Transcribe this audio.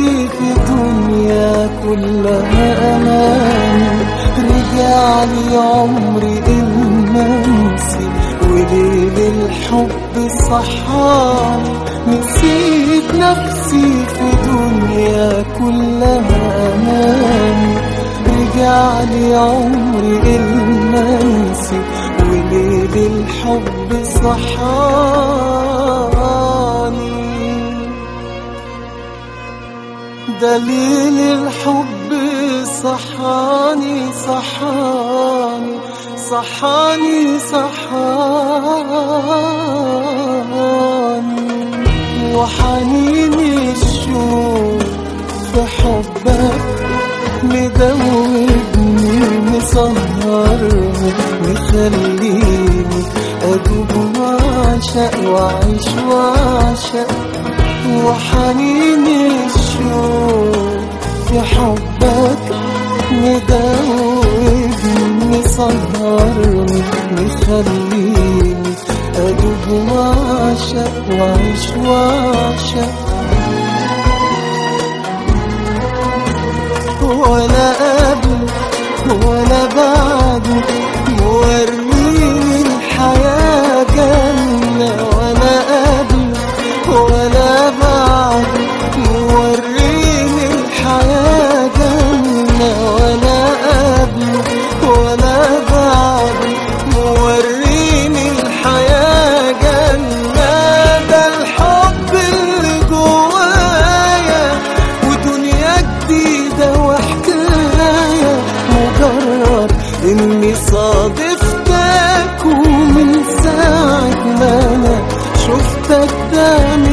نفسي في دنيا كلها أمان. رجع لي عمري المنسي وليل الحب صحاني نسيت نفسي في دنيا كلها أمان. رجع لي عمري المنسي وليل الحب صحاني دليل الحب صحاني صحاني صحاني صحاني. وحنيني الشوق في حبك مدوبني مسهرني مخليني أدوب وأعشق وأعيش وأعشق وحنيني الشوق في حبك مدوبني سهرني مخليني أدوب وأعشق وأعيش وأعشق ولا قبل ولا إني صادفتك ومن ساعة ما أنا شفتك دايما.